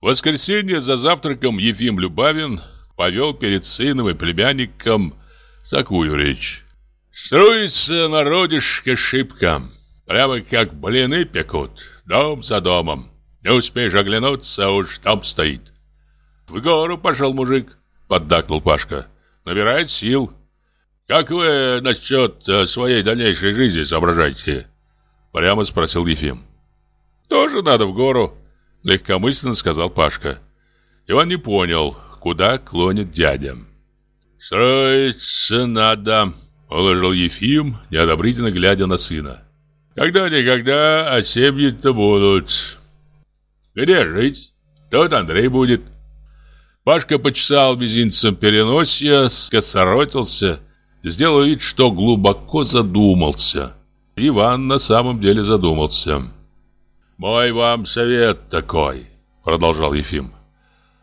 В воскресенье за завтраком Ефим Любавин повел перед сыном и племянником такую речь. «Строится народишко шибко, прямо как блины пекут, дом за домом. Не успеешь оглянуться, уж там стоит». «В гору пошел мужик», — поддакнул Пашка. «Набирает сил». «Как вы насчет э, своей дальнейшей жизни соображаете?» Прямо спросил Ефим. «Тоже надо в гору», — легкомысленно сказал Пашка. Иван не понял, куда клонит дядя. «Строиться надо», — уложил Ефим, неодобрительно глядя на сына. «Когда-никогда, а семьи-то будут. Где жить? Тот Андрей будет». Пашка почесал мизинцем переносья, скосоротился сделал вид, что глубоко задумался. Иван на самом деле задумался. «Мой вам совет такой», — продолжал Ефим.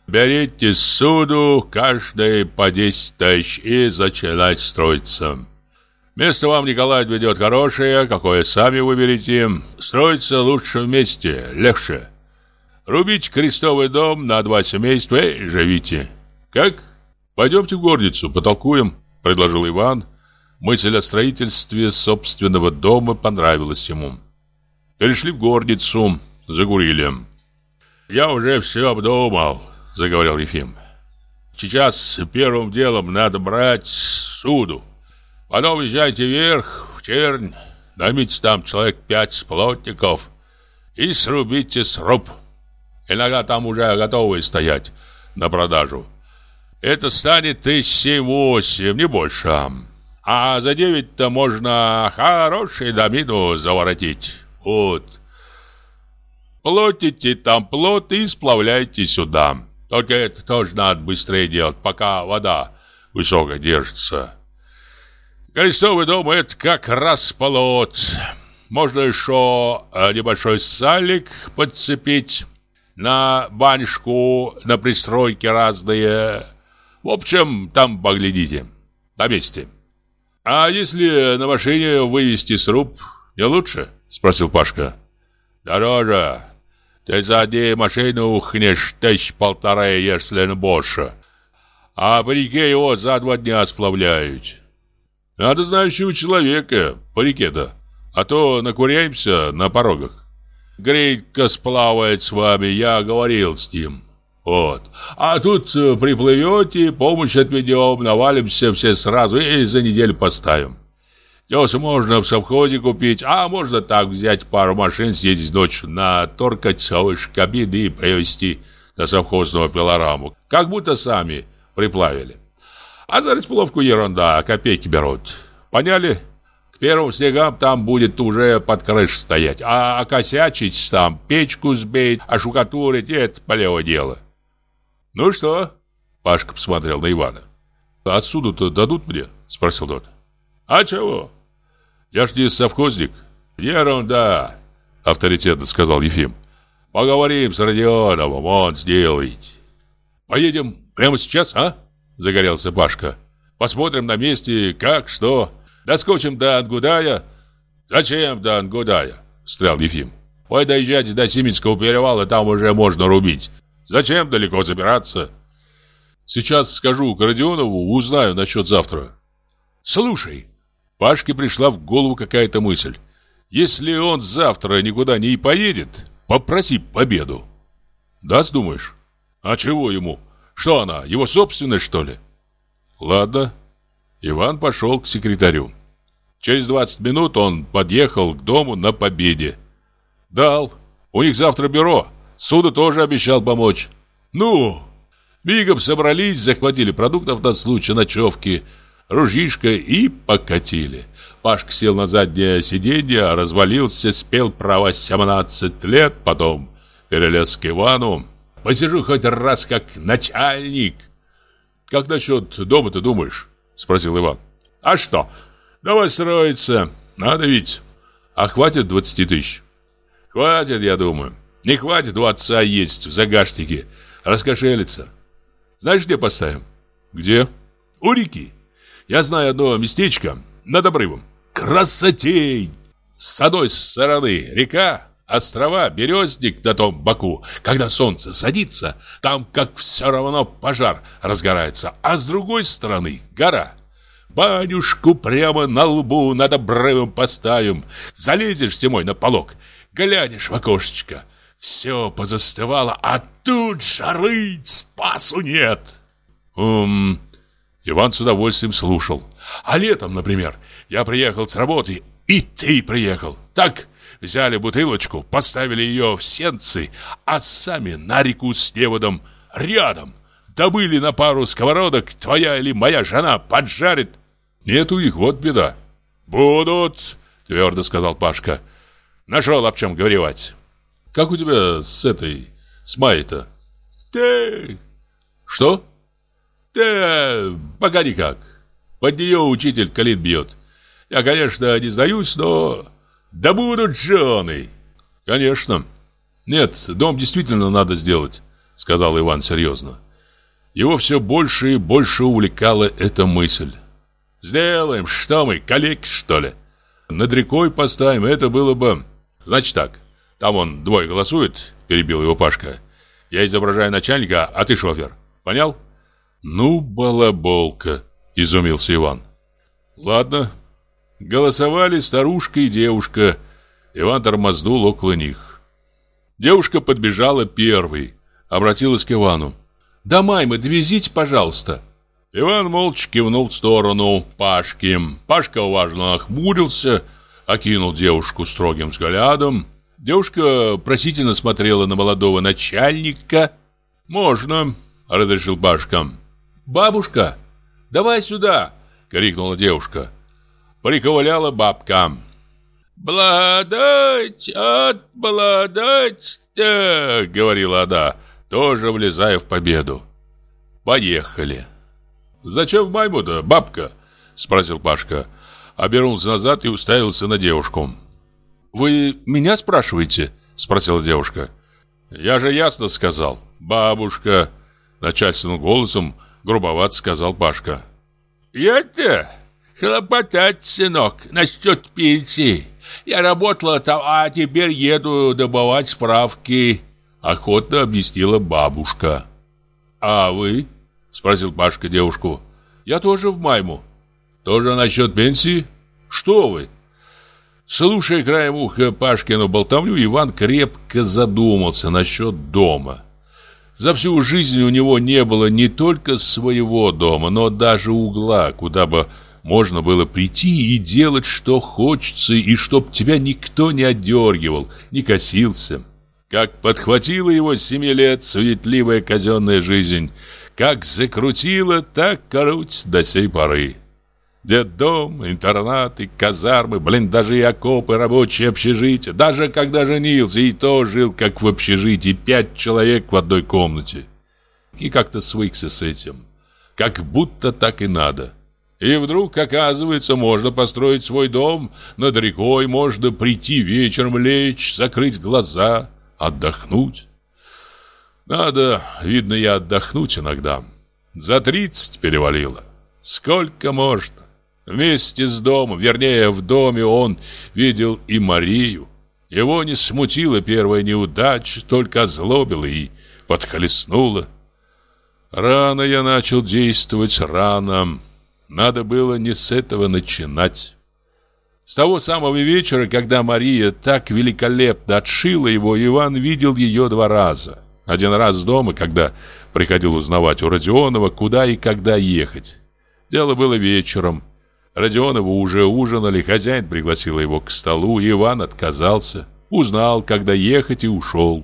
«Берите суду, каждый по 10 тысяч и начинать строиться. Место вам Николай отведет хорошее, какое сами выберете. Строиться лучше вместе, легче. Рубить крестовый дом на два семейства и живите. Как? Пойдемте в горницу, потолкуем» предложил Иван. Мысль о строительстве собственного дома понравилась ему. Перешли в горницу, закурили. «Я уже все обдумал», — заговорил Ефим. «Сейчас первым делом надо брать суду. Потом езжайте вверх, в чернь, наймите там человек пять плотников и срубите сруб. Иногда там уже готовые стоять на продажу. Это станет тысячи восемь, не больше. А за девять-то можно хороший домину заворотить. Вот. Плотите там плот и сплавляйте сюда. Только это тоже надо быстрее делать, пока вода высоко держится. Крестовый дом — это как раз плот. Можно еще э, небольшой салик подцепить. На баньшку, на пристройки разные. В общем, там поглядите. На месте. А если на машине вывести сруб, не лучше? Спросил Пашка. Дороже. Ты за одни машины ухнешь тысяч полтора, если не больше. А по реке его за два дня сплавляют. Надо знающего человека по реке-то. А то накуряемся на порогах. Грейка сплавает с вами, я говорил с ним. Вот. А тут э, приплывете, помощь отведем, навалимся все сразу и за неделю поставим. Тес можно в совхозе купить, а можно так взять пару машин, съездить ночью, наторкать кабины и привезти до совхозного пилораму. Как будто сами приплавили. А за расплавку ерунда, копейки берут. Поняли? К первым снегам там будет уже под крышей стоять. А окосячить там, печку сбить, ошукатурить – это полевое дело. «Ну что?» Пашка посмотрел на Ивана. «Отсюда-то дадут мне?» Спросил тот. «А чего? Я ж не совхозник». «Ерунда!» Авторитетно сказал Ефим. «Поговорим с Родионовым, он сделает». «Поедем прямо сейчас, а?» Загорелся Пашка. «Посмотрим на месте, как, что. Доскочим до Ангудая». «Зачем до Ангудая?» Встрял Ефим. «Ой, доезжайте до Сименского перевала, там уже можно рубить. Зачем далеко забираться? Сейчас скажу Городионову, узнаю насчет завтра. Слушай, Пашке пришла в голову какая-то мысль. Если он завтра никуда не поедет, попроси победу. Даст, думаешь? А чего ему? Что она, его собственность, что ли? Ладно. Иван пошел к секретарю. Через 20 минут он подъехал к дому на победе. Дал. У них завтра бюро. Суда тоже обещал помочь. Ну, мигом собрались, захватили продуктов на случай ночевки, ружьишко и покатили. Пашка сел на заднее сиденье, развалился, спел право 17 лет, потом перелез к Ивану. Посижу хоть раз как начальник. Как насчет дома ты думаешь? Спросил Иван. А что? Давай строиться. Надо ведь. А хватит 20 тысяч? Хватит, я думаю. Не хватит у отца есть в загашнике. Раскошелиться. Знаешь, где поставим? Где? У реки. Я знаю одно местечко над обрывом. Красотень! С одной стороны река, Острова, березник на том боку. Когда солнце садится, там как все равно пожар разгорается. А с другой стороны гора. Банюшку прямо на лбу над обрывом поставим. Залезешь зимой на полог, глянешь в окошечко. Все позастывало, а тут жары, спасу нет. Ум, Иван с удовольствием слушал. А летом, например, я приехал с работы, и ты приехал. Так, взяли бутылочку, поставили ее в сенцы, а сами на реку с неводом рядом. Добыли на пару сковородок, твоя или моя жена поджарит. Нету их, вот беда. Будут, твердо сказал Пашка. Нашел об чем говорить. Как у тебя с этой, с Майей-то? Ты... Что? Ты... пока никак. Под нее учитель Калин бьет. Я, конечно, не сдаюсь, но... Да будут жены. Конечно. Нет, дом действительно надо сделать, сказал Иван серьезно. Его все больше и больше увлекала эта мысль. Сделаем, что мы, коллег, что ли? Над рекой поставим, это было бы... Значит так, там он двое голосует, перебил его Пашка. Я изображаю начальника, а ты шофер. Понял? Ну, балаболка, изумился Иван. Ладно, Голосовали старушка и девушка. Иван тормознул около них. Девушка подбежала первой, обратилась к Ивану. «Домой мы довезите, пожалуйста». Иван молча кивнул в сторону Пашки. Пашка уважно охмурился, окинул девушку строгим взглядом. Девушка просительно смотрела на молодого начальника. «Можно», — разрешил Пашка. «Бабушка, давай сюда!» — крикнула девушка приковыляла бабка. «Благодать от благодать-то!» — говорила она, тоже влезая в победу. «Поехали!» «Зачем в Майму-то, бабка?» — спросил Пашка. Обернулся назад и уставился на девушку. «Вы меня спрашиваете?» — спросила девушка. «Я же ясно сказал. Бабушка!» Начальственным голосом грубовато сказал Пашка. «Я-то хлопотать, сынок, насчет пенсии. Я работала там, а теперь еду добывать справки», — охотно объяснила бабушка. «А вы?» — спросил Пашка девушку. «Я тоже в Майму». «Тоже насчет пенсии? Что вы?» Слушая краем уха Пашкину болтовню, Иван крепко задумался насчет дома. За всю жизнь у него не было не только своего дома, но даже угла, куда бы можно было прийти и делать, что хочется, и чтоб тебя никто не отдергивал, не косился. Как подхватила его с семи лет суетливая казенная жизнь, как закрутила, так коруть до сей поры. Детдом, интернаты, казармы, блиндажи, окопы, рабочие общежития. Даже когда женился, и то жил, как в общежитии, пять человек в одной комнате. И как-то свыкся с этим. Как будто так и надо. И вдруг, оказывается, можно построить свой дом над рекой, можно прийти вечером лечь, закрыть глаза, отдохнуть. Надо, видно, и отдохнуть иногда. За тридцать перевалило. Сколько можно? Вместе с домом, вернее, в доме он видел и Марию. Его не смутила первая неудача, только озлобила и подхлестнула. Рано я начал действовать, рано. Надо было не с этого начинать. С того самого вечера, когда Мария так великолепно отшила его, Иван видел ее два раза. Один раз дома, когда приходил узнавать у Родионова, куда и когда ехать. Дело было вечером. Родионову уже ужинали, хозяин пригласил его к столу, Иван отказался. Узнал, когда ехать, и ушел.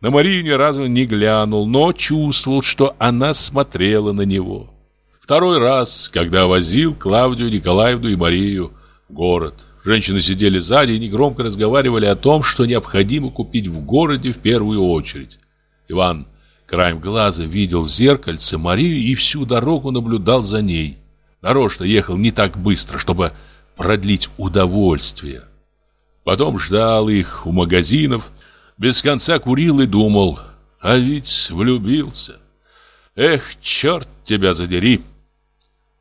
На Марию ни разу не глянул, но чувствовал, что она смотрела на него. Второй раз, когда возил Клавдию Николаевну и Марию в город. Женщины сидели сзади и негромко разговаривали о том, что необходимо купить в городе в первую очередь. Иван краем глаза видел в зеркальце Марию и всю дорогу наблюдал за ней. Нарочно ехал не так быстро, чтобы продлить удовольствие. Потом ждал их у магазинов, без конца курил и думал, а ведь влюбился. Эх, черт тебя задери!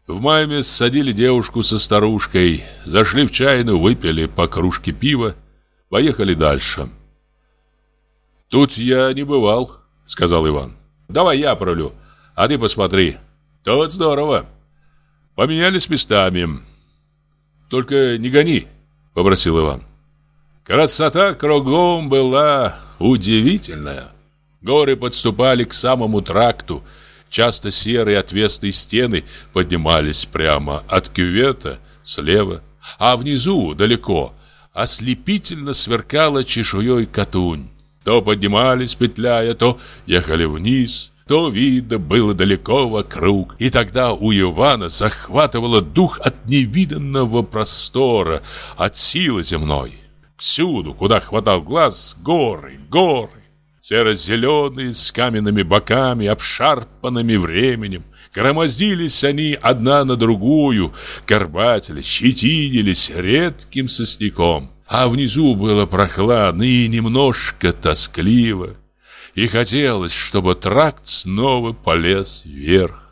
В майме садили девушку со старушкой, зашли в чайную, выпили по кружке пива. Поехали дальше. «Тут я не бывал», — сказал Иван. «Давай я пролю, а ты посмотри. Тут здорово». Поменялись местами. «Только не гони», — попросил Иван. Красота кругом была удивительная. Горы подступали к самому тракту. Часто серые отвесные стены поднимались прямо от кювета слева, а внизу, далеко, ослепительно сверкала чешуей катунь. То поднимались, петляя, то ехали вниз, то видно было далеко вокруг. И тогда у Ивана захватывало дух от невиданного простора, от силы земной. Всюду, куда хватал глаз, горы, горы. Серо-зеленые, с каменными боками, обшарпанными временем. Громоздились они одна на другую, горбатились, щетинились редким сосняком. А внизу было прохладно и немножко тоскливо. И хотелось, чтобы тракт снова полез вверх.